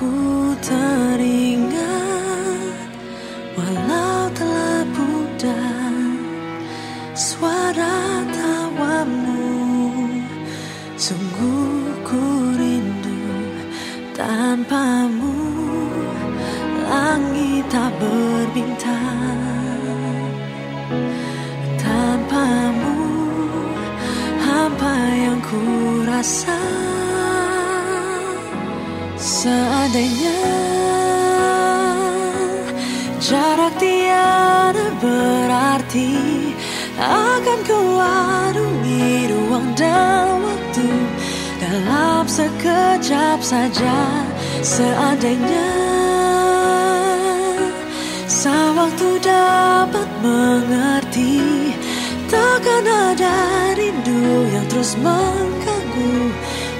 Ku teringat walau telah pudar suara tawamu. Sungguh ku rindu Tanpamu langit tak berbintang Tanpamu hampa yang ku rasa Seandainya jarak tiada berarti Akan ku arungi ruang dan waktu. Dalam sekejap saja Seandainya Sewaktu dapat mengerti Takkan ada rindu yang terus mengganggu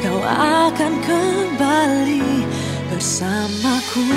Kau akan kembali bersamaku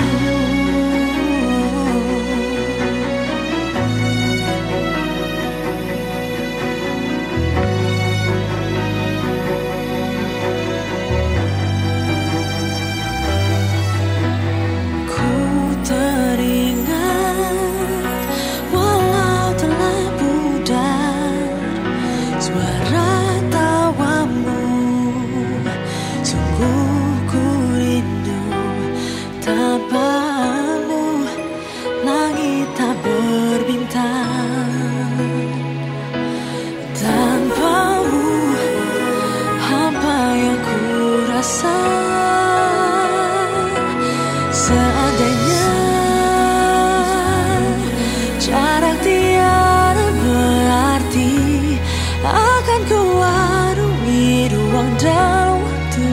dan waktu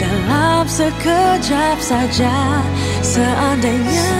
Dalam sekejap saja Seandainya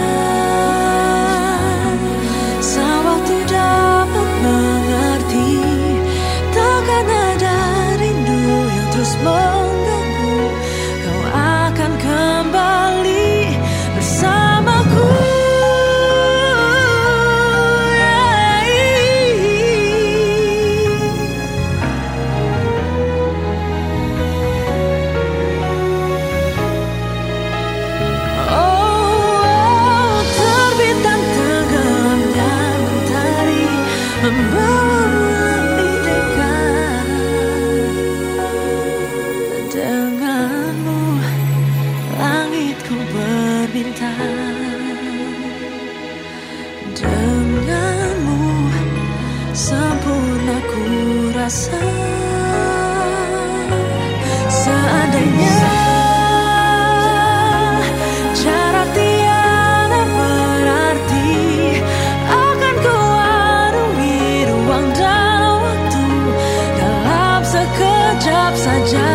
rasa seandainya jarak tiada berarti akan kuarungi ruang dan waktu dalam sekejap saja.